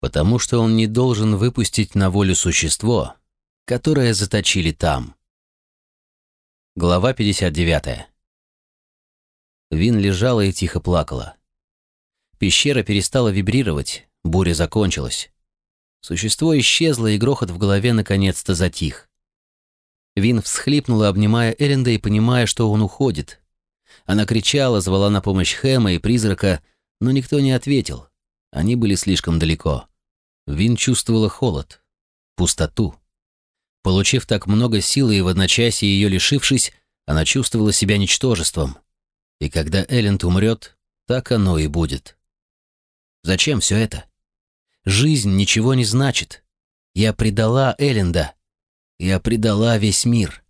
Потому что он не должен выпустить на волю существо, которое заточили там. Глава 59. Вин лежала и тихо плакала. Пещера перестала вибрировать, буря закончилась. Существо исчезло, и грохот в голове наконец-то затих. Вин всхлипнула, обнимая Эренда и понимая, что он уходит. Она кричала, звала на помощь Хэма и призрака, но никто не ответил. Они были слишком далеко. Вин чувствовала холод, пустоту. Получив так много силы и в одночасье ее лишившись, она чувствовала себя ничтожеством. И когда Элленд умрет, так оно и будет. Зачем все это? Жизнь ничего не значит. Я предала Элленда. Я предала весь мир.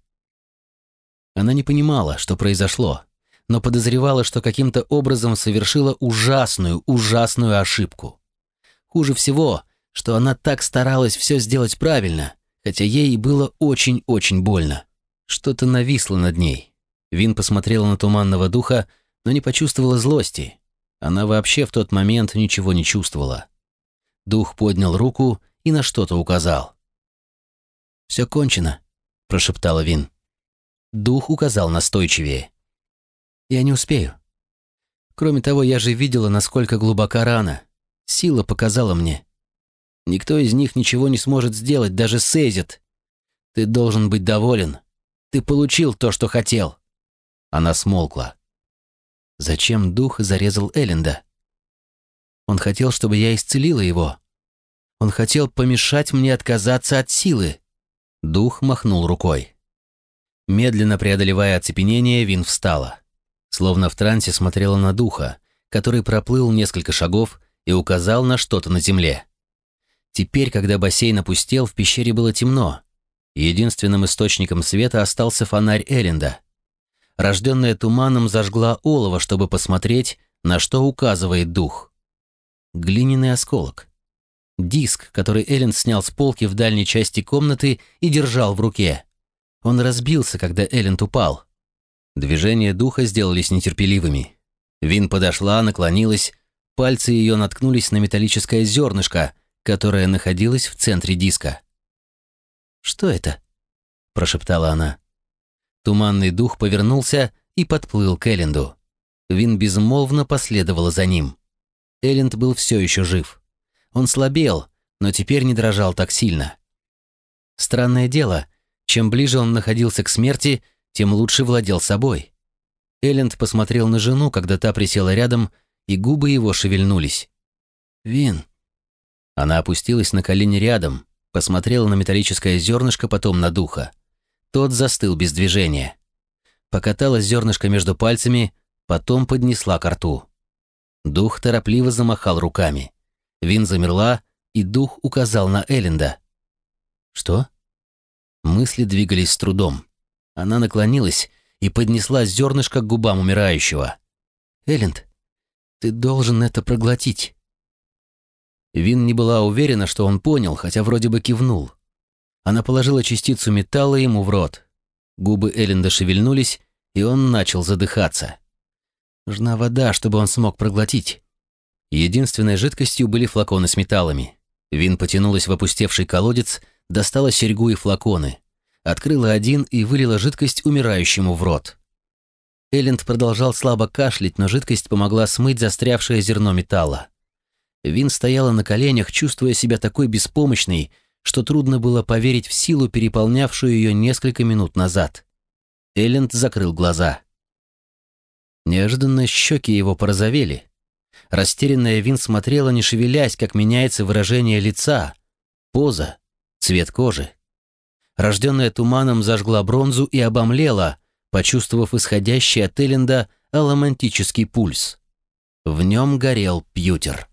Она не понимала, что произошло, но подозревала, что каким-то образом совершила ужасную, ужасную ошибку. Хуже всего, что она так старалась все сделать правильно, хотя ей было очень-очень больно. Что-то нависло над ней. Вин посмотрела на туманного духа, но не почувствовала злости. Она вообще в тот момент ничего не чувствовала. Дух поднял руку и на что-то указал. «Все кончено», — прошептала Вин. Дух указал настойчивее. «Я не успею. Кроме того, я же видела, насколько глубока рана. Сила показала мне. Никто из них ничего не сможет сделать, даже Сейзит. Ты должен быть доволен. Ты получил то, что хотел». Она смолкла. Зачем дух зарезал Элленда? Он хотел, чтобы я исцелила его. Он хотел помешать мне отказаться от силы. Дух махнул рукой. Медленно преодолевая оцепенение, Вин встала. Словно в трансе смотрела на духа, который проплыл несколько шагов и указал на что-то на земле. Теперь, когда бассейн опустел, в пещере было темно. Единственным источником света остался фонарь Эренда. Рожденная туманом зажгла олово, чтобы посмотреть, на что указывает дух глиняный осколок. Диск, который Эллен снял с полки в дальней части комнаты и держал в руке. Он разбился, когда Эллен упал. Движения духа сделались нетерпеливыми. Вин подошла, наклонилась, пальцы ее наткнулись на металлическое зернышко, которое находилось в центре диска. «Что это?» – прошептала она. Туманный дух повернулся и подплыл к Элленду. Вин безмолвно последовала за ним. Элленд был все еще жив. Он слабел, но теперь не дрожал так сильно. Странное дело, чем ближе он находился к смерти, тем лучше владел собой. Элленд посмотрел на жену, когда та присела рядом, и губы его шевельнулись. «Вин». Она опустилась на колени рядом, посмотрела на металлическое зернышко, потом на духа. Тот застыл без движения. Покатала зернышко между пальцами, потом поднесла к рту. Дух торопливо замахал руками. Вин замерла, и дух указал на Элленда. «Что?» Мысли двигались с трудом. Она наклонилась и поднесла зернышко к губам умирающего. «Элленд, ты должен это проглотить». Вин не была уверена, что он понял, хотя вроде бы кивнул. Она положила частицу металла ему в рот. Губы Элленда шевельнулись, и он начал задыхаться. Нужна вода, чтобы он смог проглотить. Единственной жидкостью были флаконы с металлами. Вин потянулась в опустевший колодец, достала серьгу и флаконы. Открыла один и вылила жидкость умирающему в рот. Элленд продолжал слабо кашлять, но жидкость помогла смыть застрявшее зерно металла. Вин стояла на коленях, чувствуя себя такой беспомощной, что трудно было поверить в силу, переполнявшую ее несколько минут назад. Элленд закрыл глаза. Неожиданно щеки его порозовели. Растерянная Вин смотрела, не шевелясь, как меняется выражение лица, поза, цвет кожи. Рожденная туманом зажгла бронзу и обомлела, почувствовав исходящий от Элленда аламантический пульс. В нем горел пьютер.